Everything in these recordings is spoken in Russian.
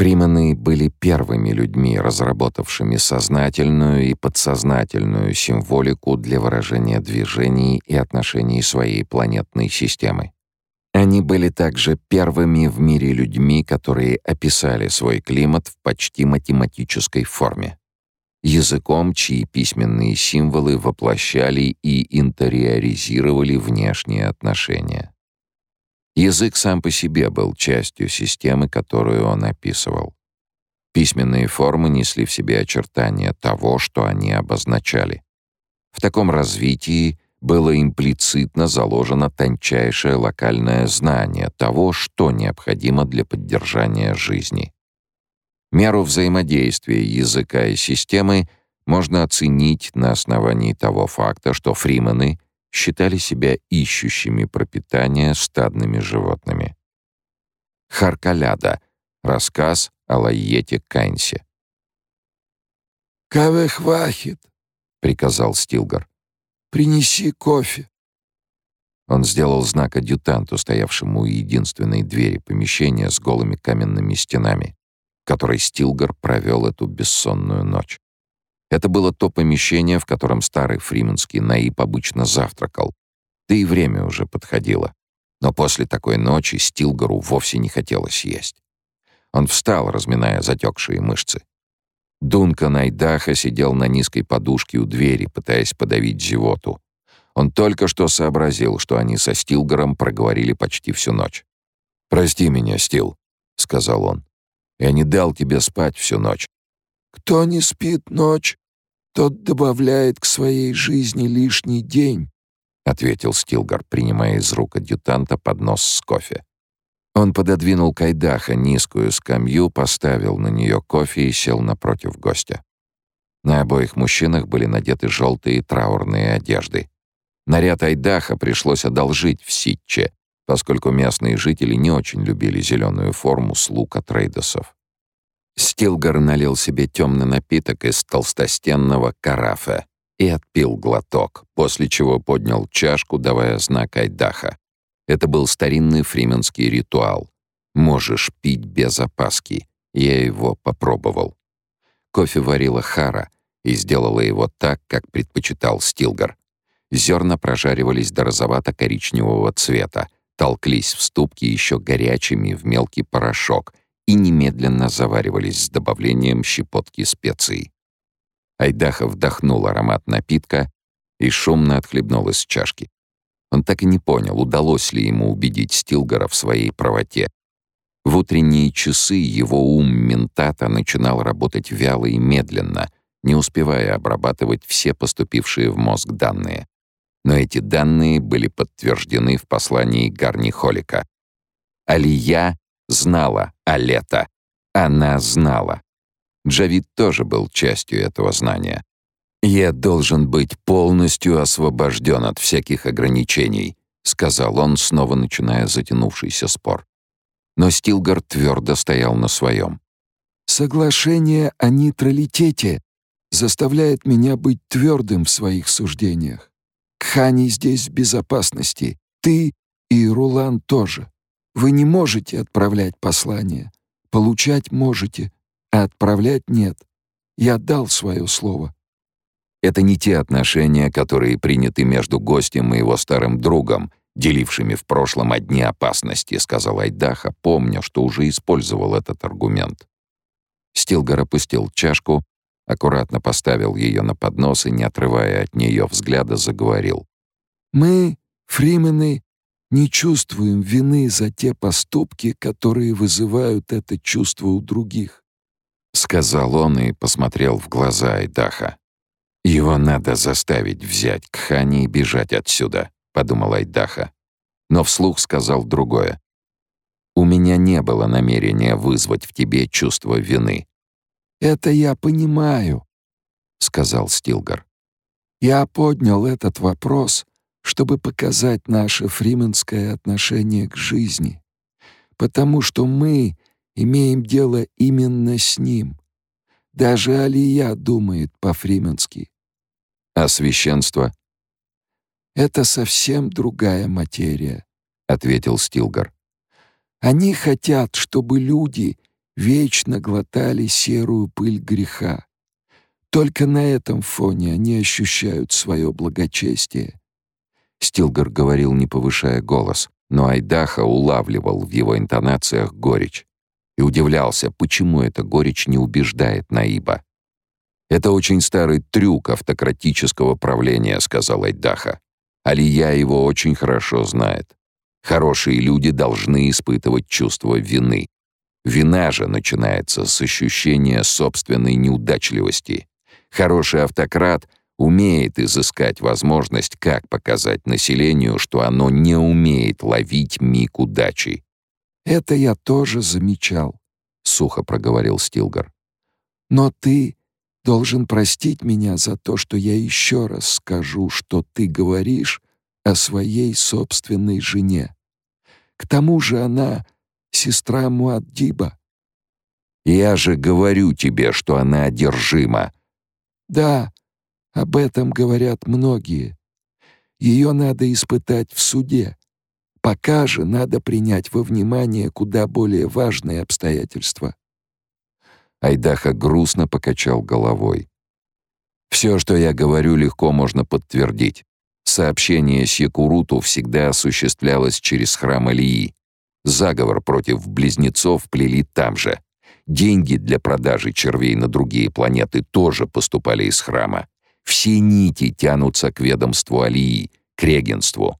Фримены были первыми людьми, разработавшими сознательную и подсознательную символику для выражения движений и отношений своей планетной системы. Они были также первыми в мире людьми, которые описали свой климат в почти математической форме. Языком, чьи письменные символы воплощали и интериоризировали внешние отношения. Язык сам по себе был частью системы, которую он описывал. Письменные формы несли в себе очертания того, что они обозначали. В таком развитии было имплицитно заложено тончайшее локальное знание того, что необходимо для поддержания жизни. Меру взаимодействия языка и системы можно оценить на основании того факта, что фримены считали себя ищущими пропитания стадными животными. Харкаляда. Рассказ о Лайете Кайнсе. «Каве хвахит», — приказал Стилгар. «Принеси кофе». Он сделал знак адъютанту, стоявшему у единственной двери помещения с голыми каменными стенами, в которой Стилгар провел эту бессонную ночь. Это было то помещение, в котором старый фрименский наиб обычно завтракал. Да и время уже подходило. Но после такой ночи Стилгару вовсе не хотелось есть. Он встал, разминая затекшие мышцы. Дунка Найдаха сидел на низкой подушке у двери, пытаясь подавить зевоту. Он только что сообразил, что они со Стилгаром проговорили почти всю ночь. «Прости меня, Стил», — сказал он. «Я не дал тебе спать всю ночь». «Кто не спит ночь, тот добавляет к своей жизни лишний день», — ответил Стилгар, принимая из рук адъютанта поднос с кофе. Он пододвинул Кайдаха низкую скамью, поставил на нее кофе и сел напротив гостя. На обоих мужчинах были надеты желтые траурные одежды. Наряд Айдаха пришлось одолжить в Ситче, поскольку местные жители не очень любили зеленую форму слуг от рейдосов. Стилгар налил себе темный напиток из толстостенного карафе и отпил глоток, после чего поднял чашку, давая знак Айдаха. Это был старинный фрименский ритуал. Можешь пить без опаски. Я его попробовал. Кофе варила Хара и сделала его так, как предпочитал Стилгар. Зерна прожаривались до розовато-коричневого цвета, толклись в ступке еще горячими в мелкий порошок и немедленно заваривались с добавлением щепотки специй. Айдаха вдохнул аромат напитка и шумно отхлебнул из чашки. Он так и не понял, удалось ли ему убедить Стилгара в своей правоте. В утренние часы его ум ментата начинал работать вяло и медленно, не успевая обрабатывать все поступившие в мозг данные. Но эти данные были подтверждены в послании Гарни Холика. Алия знала Алета. Она знала. Джавид тоже был частью этого знания. «Я должен быть полностью освобожден от всяких ограничений», сказал он, снова начиная затянувшийся спор. Но Стилгар твердо стоял на своем. «Соглашение о нейтралитете заставляет меня быть твердым в своих суждениях. Кхани здесь в безопасности, ты и Рулан тоже. Вы не можете отправлять послания. Получать можете, а отправлять нет. Я дал свое слово. Это не те отношения, которые приняты между гостем и его старым другом, делившими в прошлом одни опасности, сказал Айдаха, помня, что уже использовал этот аргумент. Стилгар опустил чашку, аккуратно поставил ее на поднос и, не отрывая от нее взгляда, заговорил. «Мы, фримены, не чувствуем вины за те поступки, которые вызывают это чувство у других», — сказал он и посмотрел в глаза Айдаха. «Его надо заставить взять Кхани и бежать отсюда», — подумал Айдаха. Но вслух сказал другое. «У меня не было намерения вызвать в тебе чувство вины». «Это я понимаю», — сказал Стилгар. «Я поднял этот вопрос, чтобы показать наше фрименское отношение к жизни, потому что мы имеем дело именно с ним. Даже Алия думает по-фрименски. А священство? Это совсем другая материя, ответил Стилгар. Они хотят, чтобы люди вечно глотали серую пыль греха. Только на этом фоне они ощущают свое благочестие. Стилгар говорил, не повышая голос, но Айдаха улавливал в его интонациях горечь и удивлялся, почему эта горечь не убеждает Наиба. «Это очень старый трюк автократического правления», — сказал Айдаха. «Алия его очень хорошо знает. Хорошие люди должны испытывать чувство вины. Вина же начинается с ощущения собственной неудачливости. Хороший автократ умеет изыскать возможность, как показать населению, что оно не умеет ловить миг удачи. «Это я тоже замечал», — сухо проговорил Стилгар. «Но ты должен простить меня за то, что я еще раз скажу, что ты говоришь о своей собственной жене. К тому же она сестра Муаддиба. Я же говорю тебе, что она одержима. Да, об этом говорят многие. Ее надо испытать в суде. Пока же надо принять во внимание куда более важные обстоятельства. Айдаха грустно покачал головой. Все, что я говорю, легко можно подтвердить. Сообщение Секуруту всегда осуществлялось через храм Алии. Заговор против близнецов плели там же. Деньги для продажи червей на другие планеты тоже поступали из храма. Все нити тянутся к ведомству Алии, к регенству.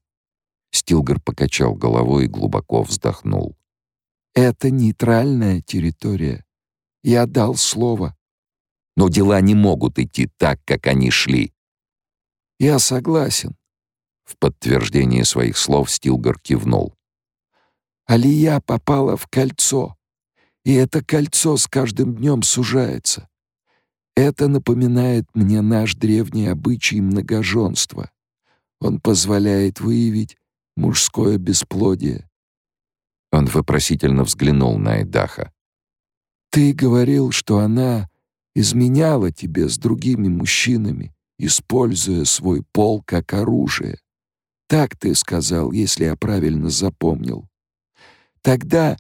Стилгар покачал головой и глубоко вздохнул. «Это нейтральная территория. Я дал слово». «Но дела не могут идти так, как они шли». «Я согласен». В подтверждение своих слов Стилгар кивнул. Алия попала в кольцо, и это кольцо с каждым днем сужается. Это напоминает мне наш древний обычай многоженства. Он позволяет выявить мужское бесплодие. Он вопросительно взглянул на Эдаха. «Ты говорил, что она изменяла тебе с другими мужчинами, используя свой пол как оружие. Так ты сказал, если я правильно запомнил. Тогда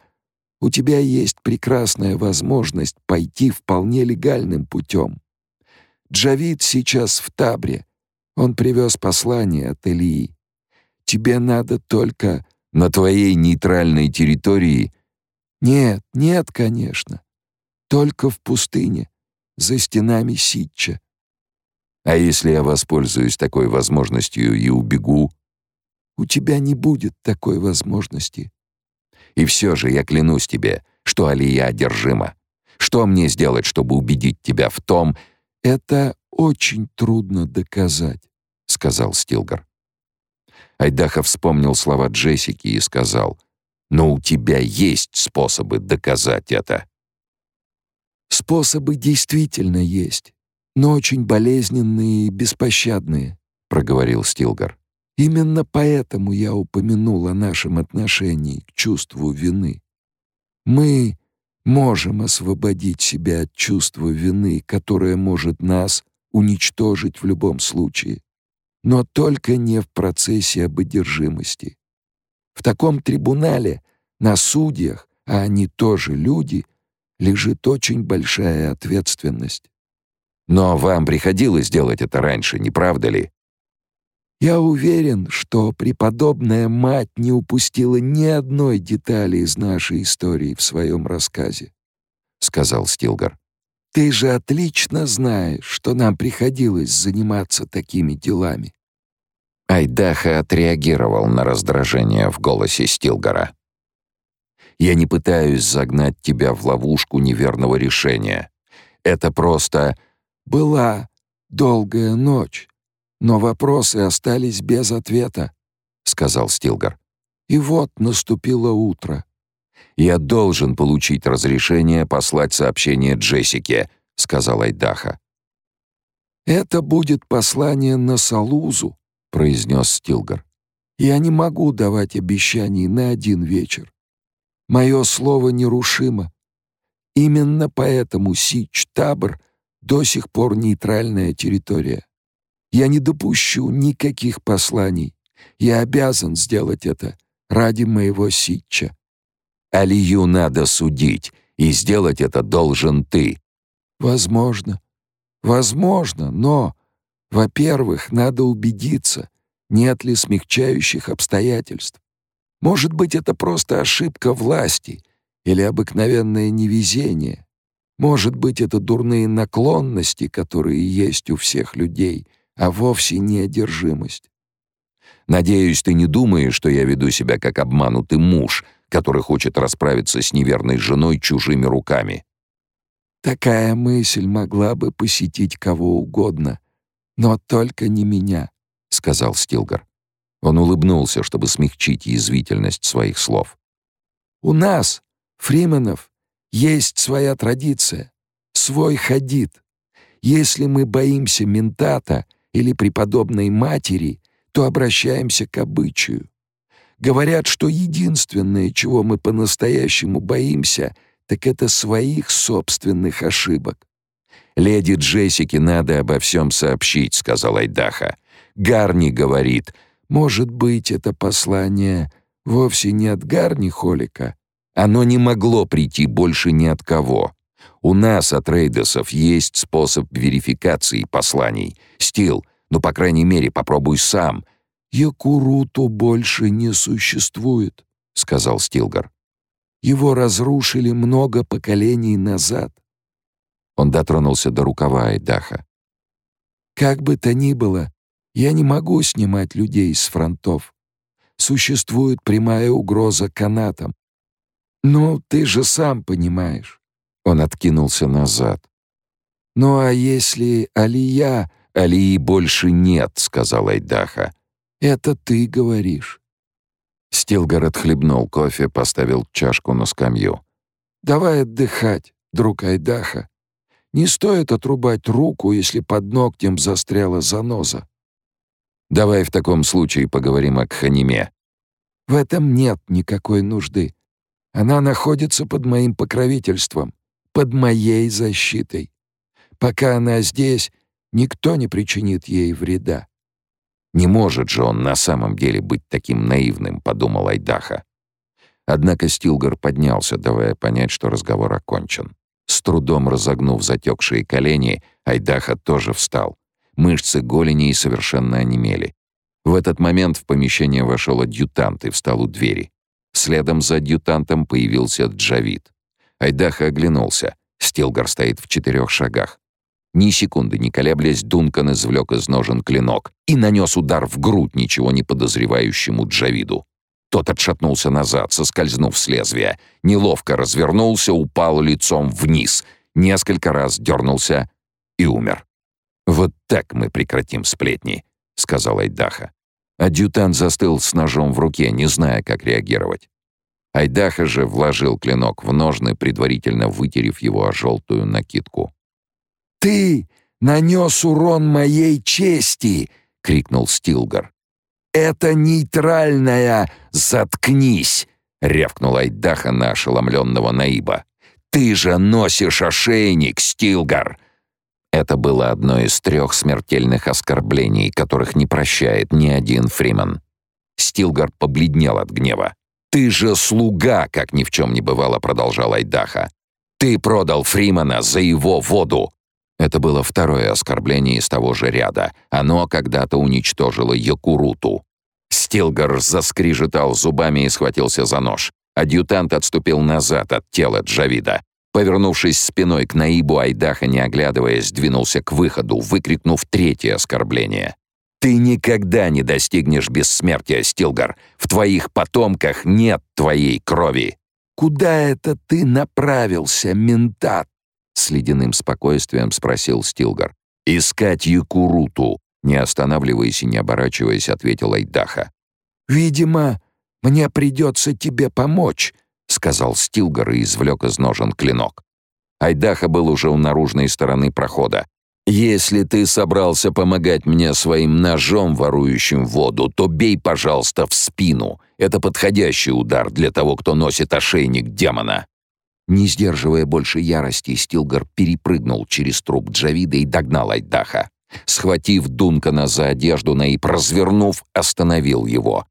у тебя есть прекрасная возможность пойти вполне легальным путем. Джавид сейчас в Табре. Он привез послание от Илии. Тебе надо только на твоей нейтральной территории. Нет, нет, конечно. Только в пустыне, за стенами Ситча. А если я воспользуюсь такой возможностью и убегу? У тебя не будет такой возможности. И все же я клянусь тебе, что Алия одержима. Что мне сделать, чтобы убедить тебя в том, это очень трудно доказать, сказал Стилгар. Айдаха вспомнил слова Джессики и сказал: "Но у тебя есть способы доказать это". Способы действительно есть, но очень болезненные и беспощадные, проговорил Стилгар. Именно поэтому я упомянул о нашем отношении к чувству вины. Мы можем освободить себя от чувства вины, которое может нас уничтожить в любом случае, но только не в процессе ободержимости. В таком трибунале на судьях, а они тоже люди, лежит очень большая ответственность. Но вам приходилось делать это раньше, не правда ли? Я уверен, что преподобная мать не упустила ни одной детали из нашей истории в своем рассказе, сказал Стилгар. Ты же отлично знаешь, что нам приходилось заниматься такими делами. Айдаха отреагировал на раздражение в голосе Стилгара. Я не пытаюсь загнать тебя в ловушку неверного решения. Это просто была долгая ночь, но вопросы остались без ответа, сказал Стилгар. И вот наступило утро. Я должен получить разрешение послать сообщение Джессике, сказал Айдаха. Это будет послание на Салузу, произнес Стилгар. Я не могу давать обещаний на один вечер. Мое слово нерушимо. Именно поэтому Сич-Табр до сих пор нейтральная территория. Я не допущу никаких посланий. Я обязан сделать это ради моего Ситча. Алию надо судить, И сделать это должен ты. Возможно. Возможно, но, во-первых, надо убедиться, нет ли смягчающих обстоятельств. Может быть, это просто ошибка власти или обыкновенное невезение. Может быть, это дурные наклонности, которые есть у всех людей, а вовсе не одержимость. Надеюсь, ты не думаешь, что я веду себя как обманутый муж, который хочет расправиться с неверной женой чужими руками. Такая мысль могла бы посетить кого угодно, но только не меня, сказал Стилгар. Он улыбнулся, чтобы смягчить язвительность своих слов. У нас, фрименов, есть своя традиция, свой ходит. Если мы боимся ментата или преподобной матери, то обращаемся к обычаю. Говорят, что единственное, чего мы по-настоящему боимся, так это своих собственных ошибок. «Леди Джессике надо обо всем сообщить», — сказал Айдаха. «Гарни говорит, может быть, это послание вовсе не от Гарни Холика, оно не могло прийти больше ни от кого. У нас, от Рейдосов, есть способ верификации посланий. Стил, ну, по крайней мере, попробуй сам. «Якуруту больше не существует», — сказал Стилгар. «Его разрушили много поколений назад». Он дотронулся до рукава Айдаха. «Как бы то ни было, я не могу снимать людей с фронтов. Существует прямая угроза канатам. «Ну, ты же сам понимаешь». Он откинулся назад. «Ну а если Алия...» «Алии больше нет», — сказал Айдаха. «Это ты говоришь». Стилгар отхлебнул кофе, поставил чашку на скамью. «Давай отдыхать, друг Айдаха. Не стоит отрубать руку, если под ногтем застряла заноза». «Давай в таком случае поговорим о Кханиме». «В этом нет никакой нужды. Она находится под моим покровительством, под моей защитой. Пока она здесь, никто не причинит ей вреда. Не может же он на самом деле быть таким наивным, подумал Айдаха. Однако Стилгар поднялся, давая понять, что разговор окончен. С трудом разогнув затекшие колени, Айдаха тоже встал. Мышцы голени совершенно онемели. В этот момент в помещение вошел адъютант и встал у двери. Следом за адъютантом появился Джавид. Айдаха оглянулся. Стилгар стоит в четырех шагах. Ни секунды не колеблясь, Дункан извлек из ножен клинок и нанес удар в грудь ничего не подозревающему Джавиду. Тот отшатнулся назад, соскользнув с лезвия, неловко развернулся, упал лицом вниз, несколько раз дернулся и умер. «Вот так мы прекратим сплетни», — сказал Айдаха. Адъютант застыл с ножом в руке, не зная, как реагировать. Айдаха же вложил клинок в ножны, предварительно вытерев его о желтую накидку. «Ты нанес урон моей чести!» — крикнул Стилгар. «Это нейтральная! Заткнись!» — рявкнул Айдаха на ошеломленного Наиба. «Ты же носишь ошейник, Стилгар!» Это было одно из трех смертельных оскорблений, которых не прощает ни один Фриман. Стилгар побледнел от гнева. «Ты же слуга!» — как ни в чем не бывало, продолжал Айдаха. «Ты продал Фримана за его воду!» Это было второе оскорбление из того же ряда. Оно когда-то уничтожило Якуруту. Стилгар заскрижетал зубами и схватился за нож. Адъютант отступил назад от тела Джавида. Повернувшись спиной к Наибу, Айдаха, не оглядываясь, двинулся к выходу, выкрикнув третье оскорбление. «Ты никогда не достигнешь бессмертия, Стилгар! В твоих потомках нет твоей крови!» «Куда это ты направился, ментат?» С ледяным спокойствием спросил Стилгар. «Искать Якуруту!» Не останавливаясь и не оборачиваясь, ответил Айдаха. «Видимо, мне придется тебе помочь», — сказал Стилгар и извлек из ножен клинок. Айдаха был уже у наружной стороны прохода. «Если ты собрался помогать мне своим ножом, ворующим воду, то бей, пожалуйста, в спину. Это подходящий удар для того, кто носит ошейник демона». Не сдерживая больше ярости, Стилгар перепрыгнул через труп Джавида и догнал Айдаха. Схватив Дункана за одежду, Наиб, развернув, остановил его.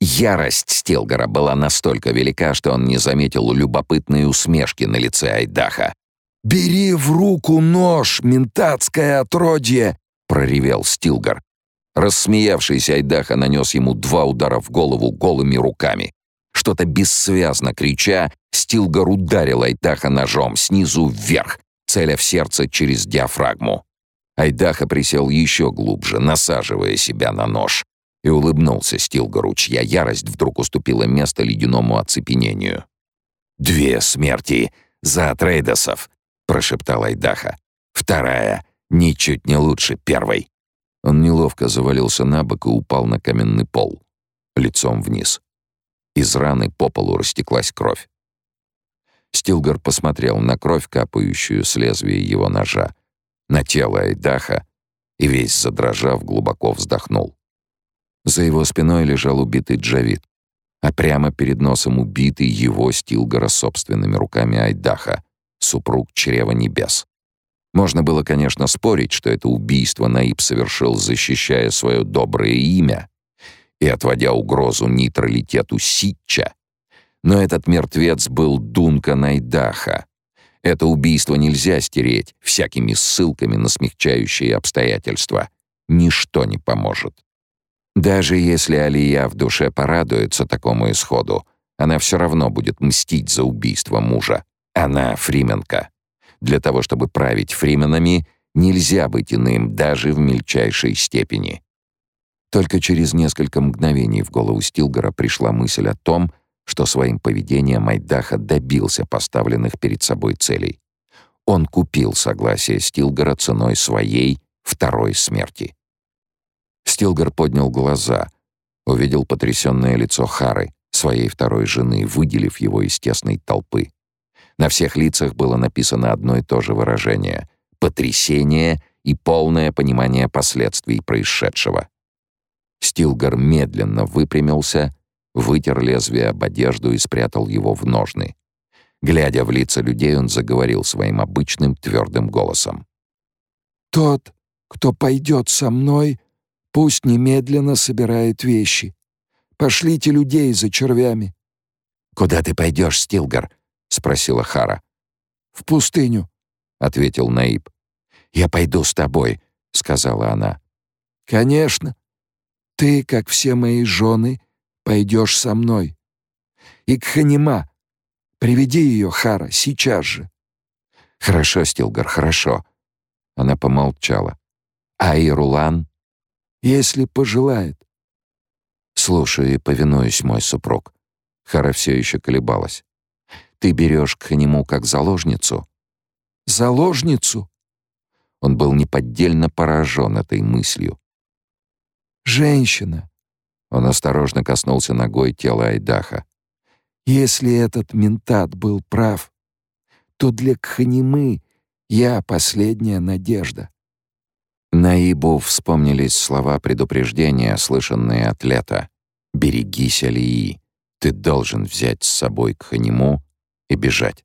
Ярость Стилгора была настолько велика, что он не заметил любопытной усмешки на лице Айдаха. «Бери в руку нож, ментатское отродье!» — проревел Стилгар. Рассмеявшийся Айдаха нанес ему два удара в голову голыми руками. Что-то бессвязно крича, Стилгар ударил Айдаха ножом снизу вверх, целя в сердце через диафрагму. Айдаха присел еще глубже, насаживая себя на нож, и улыбнулся Стилгару, чья ярость вдруг уступила место ледяному оцепенению. «Две смерти за Трейдосов!» — прошептал Айдаха. «Вторая ничуть не лучше первой». Он неловко завалился на бок и упал на каменный пол, лицом вниз. Из раны по полу растеклась кровь. Стилгар посмотрел на кровь, капающую с лезвия его ножа, на тело Айдаха и весь задрожав, глубоко вздохнул. За его спиной лежал убитый Джавид, а прямо перед носом убитый его Стилгара собственными руками Айдаха, супруг Чрева Небес. Можно было, конечно, спорить, что это убийство Наиб совершил, защищая свое доброе имя и отводя угрозу нейтралитету Ситча. Но этот мертвец был Дунка Найдаха. Это убийство нельзя стереть всякими ссылками на смягчающие обстоятельства. Ничто не поможет. Даже если Алия в душе порадуется такому исходу, она все равно будет мстить за убийство мужа. Она фрименка. Для того, чтобы править фрименами, нельзя быть иным даже в мельчайшей степени. Только через несколько мгновений в голову Стилгора пришла мысль о том, что своим поведением Айдаха добился поставленных перед собой целей. Он купил согласие Стилгора ценой своей второй смерти. Стилгар поднял глаза, увидел потрясенное лицо Хары, своей второй жены, выделив его из тесной толпы. На всех лицах было написано одно и то же выражение — потрясение и полное понимание последствий происшедшего. Стилгар медленно выпрямился, вытер лезвие об одежду и спрятал его в ножны. Глядя в лица людей, он заговорил своим обычным твердым голосом. «Тот, кто пойдет со мной, Пусть немедленно собирает вещи. Пошлите людей за червями». «Куда ты пойдешь, Стилгар?» — спросила Хара. «В пустыню», — ответил Наиб. «Я пойду с тобой», — сказала она. «Конечно. Ты, как все мои жены, пойдешь со мной. И к Ханима. Приведи ее, Хара, сейчас же». «Хорошо, Стилгар, хорошо». Она помолчала. «А Ирулан?» если пожелает. Слушаю и повинуюсь, мой супруг. Хара все еще колебалась. Ты берешь к нему как заложницу? Заложницу? Он был неподдельно поражен этой мыслью. Женщина. Он осторожно коснулся ногой тела Айдаха. Если этот ментат был прав, то для Кханимы я последняя надежда. Наибу вспомнились слова предупреждения, слышанные от лета. «Берегись, Алии, ты должен взять с собой к Ханиму и бежать».